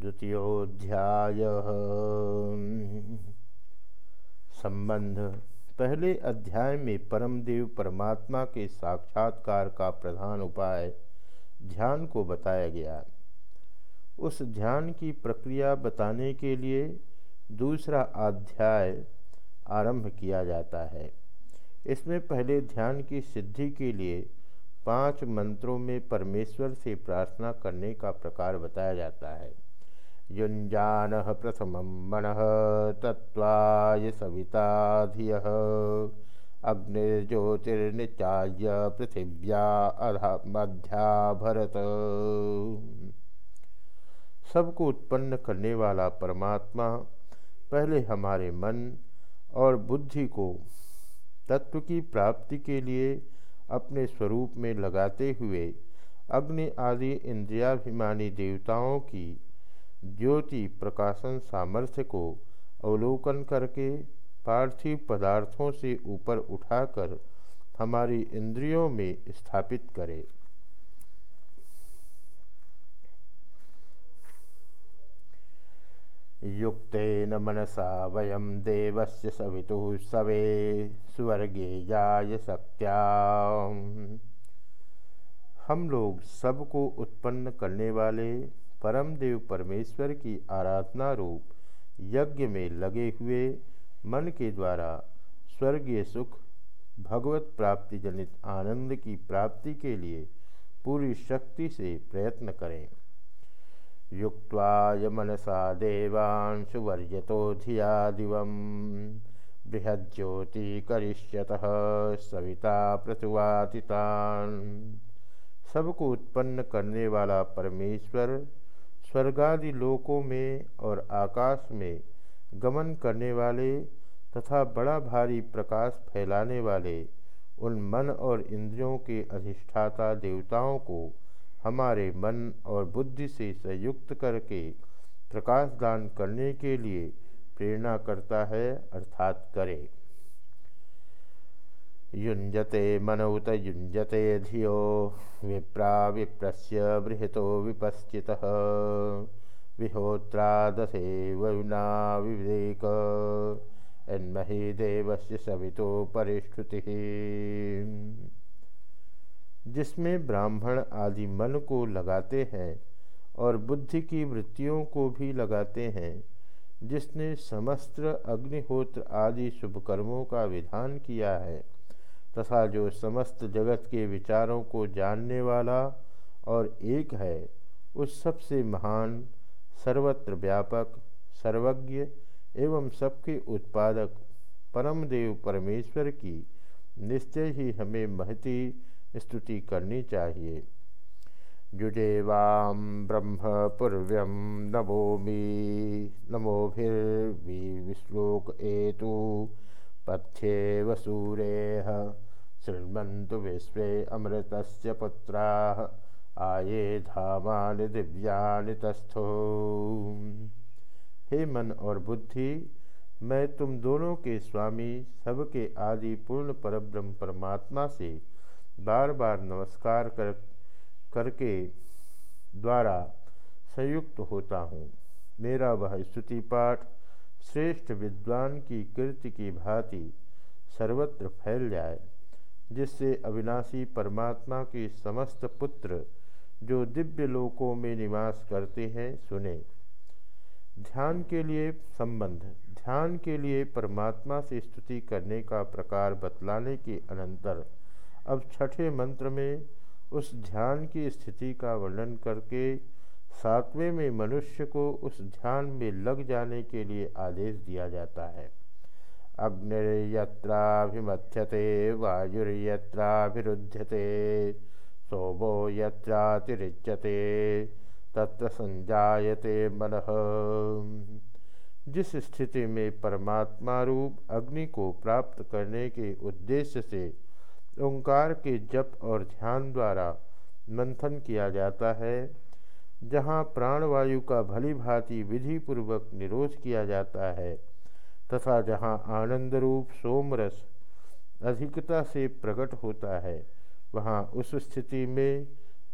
द्वितीयोध्याय संबंध। पहले अध्याय में परमदेव परमात्मा के साक्षात्कार का प्रधान उपाय ध्यान को बताया गया। उस ध्यान की प्रक्रिया बताने के लिए दूसरा अध्याय आरंभ किया जाता है। इसमें पहले ध्यान की सिद्धि के लिए पाँच मंत्रों में परमेश्वर से प्रार्थना करने का प्रकार बताया जाता है। युंजान प्रथम मन तत्वाय सविता धिय अग्निर्ज्योतिर्निचाय पृथिव्या अधा मध्या भरत सबको उत्पन्न करने वाला परमात्मा पहले हमारे मन और बुद्धि को तत्व की प्राप्ति के लिए अपने स्वरूप में लगाते हुए अग्नि आदि इंद्रियाभिमानी देवताओं की ज्योति प्रकाशन सामर्थ्य को अवलोकन करके पार्थिव पदार्थों से ऊपर उठाकर हमारी इंद्रियों में स्थापित करे। युक्तेन मनसा वयम देवस्य सवितुः सवे स्वर्गे जाय सक्त्या हम लोग सबको उत्पन्न करने वाले परम देव परमेश्वर की आराधना रूप यज्ञ में लगे हुए मन के द्वारा स्वर्गीय सुख, भगवत प्राप्ति जनित आनंद की प्राप्ति के लिए पूरी शक्ति से प्रयत्न करें। युक्वाय मनसा देवांशुवर्यतो धिया दिव बृहज्योति करिष्यत, सविता प्रतुवातितान सबको उत्पन्न करने वाला परमेश्वर स्वर्गादि लोकों में और आकाश में गमन करने वाले तथा बड़ा भारी प्रकाश फैलाने वाले उन मन और इंद्रियों के अधिष्ठाता देवताओं को हमारे मन और बुद्धि से संयुक्त करके प्रकाश दान करने के लिए प्रेरणा करता है, अर्थात करे। युंजते मनउत युंजते धियो। विप्रा विप्रस्य बृहतो विपश्चित। विहोत्रा दशे वयुना विवेक। अन्मही देवस्य सवितो परिष्ठुति। जिसमें ब्राह्मण आदि मन को लगाते हैं और बुद्धि की वृत्तियों को भी लगाते हैं, जिसने समस्त अग्निहोत्र आदि शुभ कर्मों का विधान किया है तथा जो समस्त जगत के विचारों को जानने वाला और एक है, उस सबसे महान, सर्वत्र व्यापक, सर्वज्ञ एवं सबके उत्पादक परम देव परमेश्वर की निश्चय ही हमें महती स्तुति करनी चाहिए। जुजेवाम ब्रह्म पूर्व्यम नमोमी नमोभिर्विश्लोक एतु। पथ्ये वसूरेह शृण्वन्तु विश्व अमृत पुत्रा, आए धामानि दिव्यानि तस्थो। हे मन और बुद्धि, मैं तुम दोनों के स्वामी, सबके आदि पूर्ण परब्रह्म परमात्मा से बार बार नमस्कार कर, करके द्वारा संयुक्त होता हूँ। मेरा वह स्तुति पाठ श्रेष्ठ विद्वान की कीर्ति की भांति सर्वत्र फैल जाए, जिससे अविनाशी परमात्मा के समस्त पुत्र जो दिव्य लोकों में निवास करते हैं सुने। ध्यान के लिए संबंध, ध्यान के लिए परमात्मा से स्तुति करने का प्रकार बतलाने के अनंतर, अब छठे मंत्र में उस ध्यान की स्थिति का वर्णन करके सातवें में मनुष्य को उस ध्यान में लग जाने के लिए आदेश दिया जाता है। अग्निर्यत्राभिमथ्यते, वायुर्यत्राभिरुध्यते, सोमो यत्रातिरिच्यते, तत्र संजायते मन। जिस स्थिति में परमात्मा रूप अग्नि को प्राप्त करने के उद्देश्य से ओंकार के जप और ध्यान द्वारा मंथन किया जाता है जहाँ प्राणवायु का भली भांति विधि पूर्वक निरोध किया जाता है, तथा जहाँ आनंद रूप सोमरस अधिकता से प्रकट होता है, वहाँ उस स्थिति में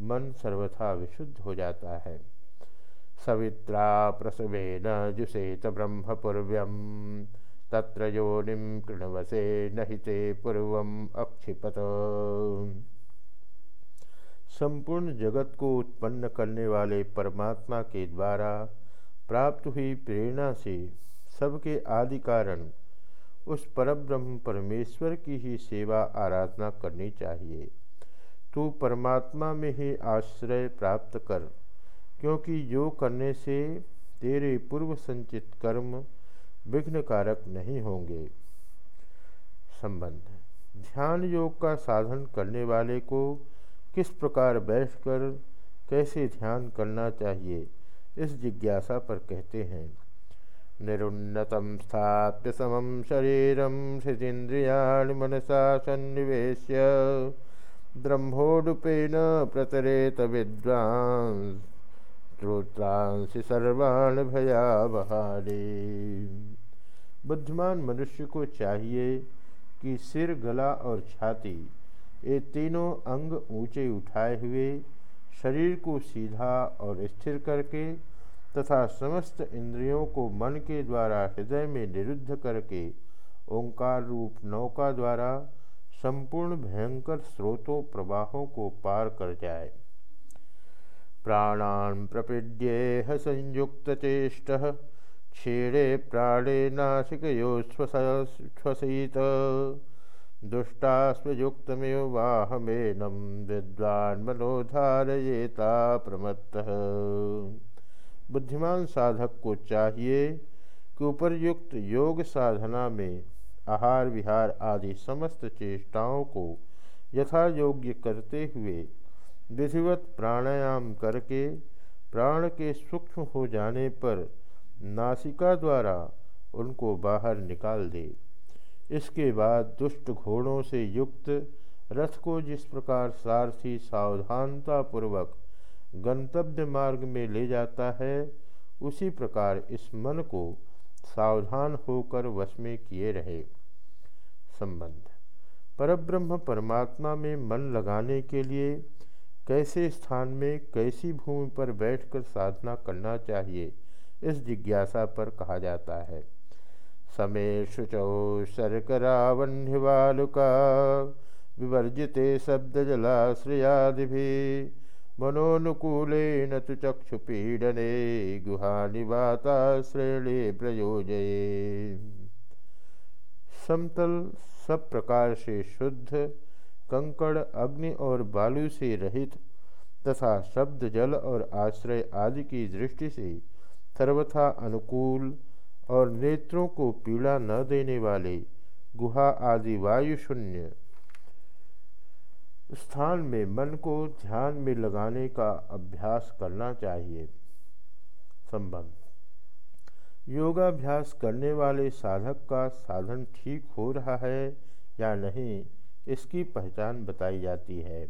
मन सर्वथा विशुद्ध हो जाता है। सवित्रा प्रसवे प्रसवेन जुषेत ब्रह्मपूर्व्यम, तत्र योनिम कृणवसे नहिते पूर्व अक्षिपत। संपूर्ण जगत को उत्पन्न करने वाले परमात्मा के द्वारा प्राप्त हुई प्रेरणा से सबके आदि कारण उस परब्रह्म परमेश्वर की ही सेवा आराधना करनी चाहिए। तू परमात्मा में ही आश्रय प्राप्त कर, क्योंकि योग करने से तेरे पूर्व संचित कर्म विघ्न कारक नहीं होंगे। संबंध, ध्यान योग का साधन करने वाले को किस प्रकार बैठकर कैसे ध्यान करना चाहिए? इस जिज्ञासा पर कहते हैं, निरुन्नतम स्थाप्य समम शरीरम स्थितिन्द्रिया मनसा सन्निवेश ब्रह्मोडुपेन प्रतरेत विद्वांस श्रोत्रांसि सर्वाण भयावहारे। बुद्धिमान मनुष्य को चाहिए कि सिर गला और छाती ये तीनों अंग ऊँचे उठाए हुए शरीर को सीधा और स्थिर करके तथा समस्त इंद्रियों को मन के द्वारा हृदय में निरुद्ध करके ओंकार रूप नौका द्वारा संपूर्ण भयंकर स्रोतों प्रवाहों को पार कर जाए। प्राणान प्रपीड्येह संयुक्त चेष्ट क्षीणे प्राणे नासिको श्वसित। दुष्टास्वयुक्तमेव वाहमेनम विद्वान मनोधारयेता प्रमत्त। बुद्धिमान साधक को चाहिए कि उपरयुक्त योग साधना में आहार विहार आदि समस्त चेष्टाओं को यथा योग्य करते हुए विधिवत प्राणायाम करके प्राण के सूक्ष्म हो जाने पर नासिका द्वारा उनको बाहर निकाल दे। इसके बाद दुष्ट घोड़ों से युक्त रथ को जिस प्रकार सारथी सावधानतापूर्वक गंतव्य मार्ग में ले जाता है, उसी प्रकार इस मन को सावधान होकर वश में किए रहे। संबंध। परब्रह्म परमात्मा में मन लगाने के लिए कैसे स्थान में कैसी भूमि पर बैठकर साधना करना चाहिए, इस जिज्ञासा पर कहा जाता है। समे शुचौ शर्करावह्निवालुका विवर्जिते शब्दजलाश्रयादि मनोनुकूलेन तु चक्षुपीडने गुहानिवाताश्रेणे प्रयोजये। समतल सब प्रकार से शुद्ध, कंकड़, अग्नि और बालू से रहित तथा शब्द जल और आश्रय आदि की दृष्टि से सर्वथा अनुकूल और नेत्रों को पीड़ा न देने वाले गुहा आदि वायु शून्य स्थान में मन को ध्यान में लगाने का अभ्यास करना चाहिए। संबंध। योगाभ्यास करने वाले साधक का साधन ठीक हो रहा है या नहीं, इसकी पहचान बताई जाती है।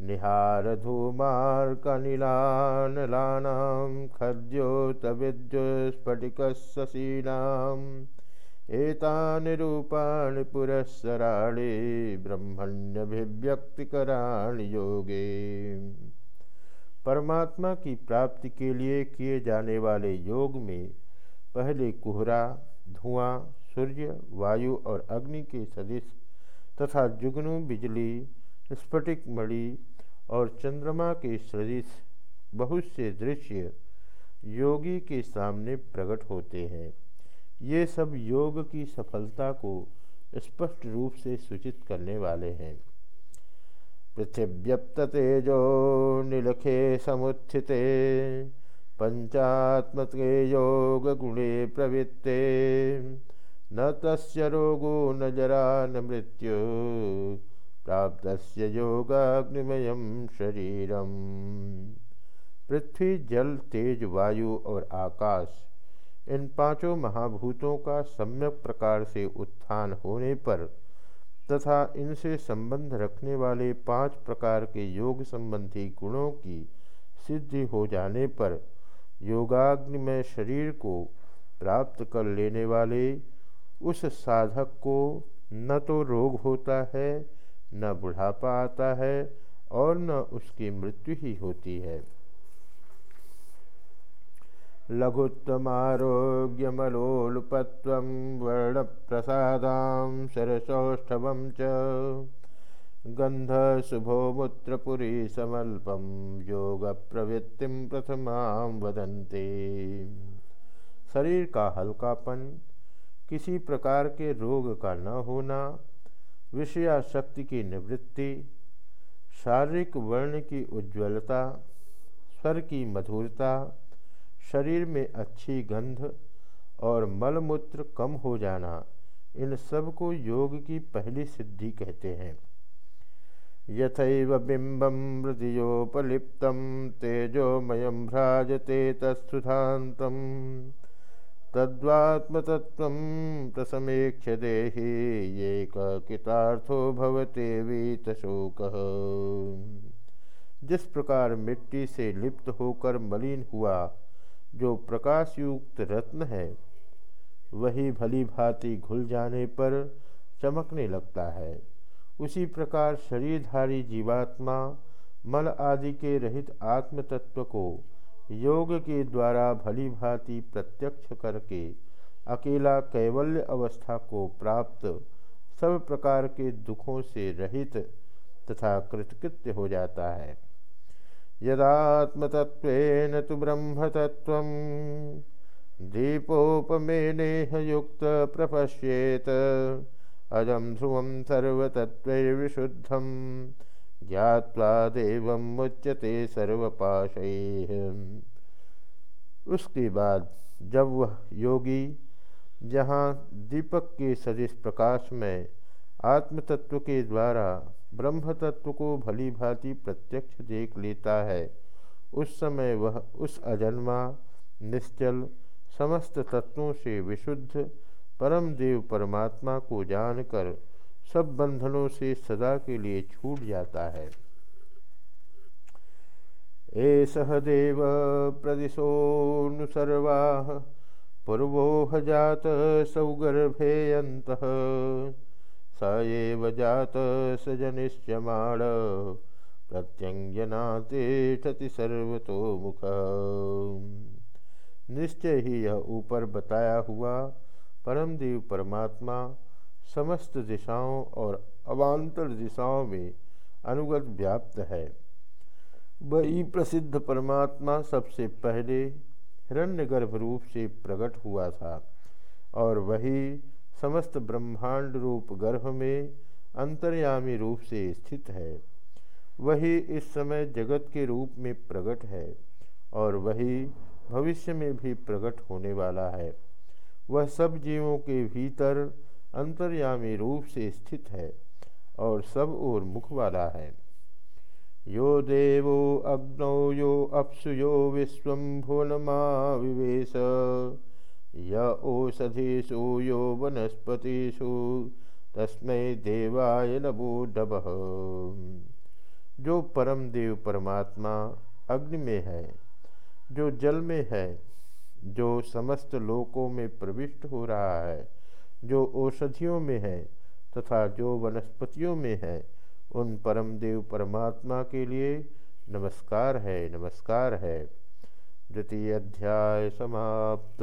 निहार धूमार्कनिलानलानां खद्योतविद्युस्फटिकशशीनाम् एतानि रूपाणि पुरस्सराणि ब्रह्मण्यभिव्यक्तिकराणि योगे। परमात्मा की प्राप्ति के लिए किए जाने वाले योग में पहले कुहरा, धुआँ, सूर्य, वायु और अग्नि के सदिश तथा जुगनू, बिजली स्फटिक मणि और चंद्रमा के सदृश बहुत से दृश्य योगी के सामने प्रकट होते हैं। ये सब योग की सफलता को स्पष्ट रूप से सूचित करने वाले हैं। पृथिव्यप्त तेजो नीलखे समुत्थिते पंचात्मके योग गुणे प्रवृत्ते। न तस्य रोगो न जरा न मृत्यु। प्राप्त योगाग्निमय शरीरम। पृथ्वी, जल, तेज, वायु और आकाश, इन पाँचों महाभूतों का सम्यक प्रकार से उत्थान होने पर तथा इनसे संबंध रखने वाले पाँच प्रकार के योग संबंधी गुणों की सिद्धि हो जाने पर योगाग्निमय शरीर को प्राप्त कर लेने वाले उस साधक को न तो रोग होता है न बुढ़ापा आता है और न उसकी मृत्यु ही होती है। लघुत्तमारोग्यमलोलुपत्वं वर्णप्रसादां सरसौष्ठवं च गन्धशुभो मूत्रपुरी समल्पं योगप्रवृत्तिं प्रथमां वदन्ति। शरीर का हल्कापन, किसी प्रकार के रोग का न होना विषयाशक्ति की निवृत्ति, शारीरिक वर्ण की उज्ज्वलता, स्वर की मधुरता, शरीर में अच्छी गंध और मलमूत्र कम हो जाना, इन सबको योग की पहली सिद्धि कहते हैं। यथैव बिंबम हृदयोपलिप्त, तेजोमय भ्राजते तत्सुधातम तद्वात्मतत्व प्रसमेक्ष देहि ये कितार्थो भवते वीतशोक। जिस प्रकार मिट्टी से लिप्त होकर मलिन हुआ, जो प्रकाशयुक्त रत्न है, वही भली भांति घुल जाने पर चमकने लगता है। उसी प्रकार शरीरधारी जीवात्मा, मल आदि के रहित आत्म तत्व को योग के द्वारा भली भांति प्रत्यक्ष करके अकेला कैवल्य अवस्था को प्राप्त सब प्रकार के दुखों से रहित तथा कृतकृत्य हो जाता है। यदात्मतत्वेन तु ब्रह्मतत्त्वं दीपोपमेनेह युक्त प्रपश्येत। अजम ध्रुवं सर्वतत्त्वैर्विशुद्धं ज्ञात्वा देवं मुच्यते सर्वपाशैः। उसके बाद जब वह योगी, जहाँ दीपक के सदिश प्रकाश में आत्मतत्व के द्वारा ब्रह्म तत्व को भली भांति प्रत्यक्ष देख लेता है, उस समय वह उस अजन्मा, निश्चल समस्त तत्वों से विशुद्ध परम देव परमात्मा को जानकर सब बंधनों से सदा के लिए छूट जाता है। एष देव प्रदिशोनुसर्वा पूर्वोह जात सौगर्भेयंत स एव जात स जनिष्यमाण प्रत्यंजना तिष्ठति सर्वतोमुख निश्चय ही यह ऊपर बताया हुआ परमदेव परमात्मा समस्त दिशाओं और अवान्तर दिशाओं में अनुगत व्याप्त है। वही प्रसिद्ध परमात्मा सबसे पहले हिरण्यगर्भ रूप से प्रकट हुआ था और वही समस्त ब्रह्मांड रूप गर्भ में अंतर्यामी रूप से स्थित है। वही इस समय जगत के रूप में प्रकट है और वही भविष्य में भी प्रकट होने वाला है। वह सब जीवों के भीतर अंतर्यामी रूप से स्थित है और सब ओर मुख वाला है। यो देवो अग्नौ, यो अप्सु, यो विश्व भुवनमा विवेश य यो वनस्पतिषु, तस्मै देवाय नमो डब जो परम देव परमात्मा अग्नि में है, जो जल में है, जो समस्त लोकों में प्रविष्ट हो रहा है जो औषधियों में है तथा जो वनस्पतियों में है, उन परम देव परमात्मा के लिए नमस्कार है नमस्कार है। द्वितीय अध्याय समाप्त।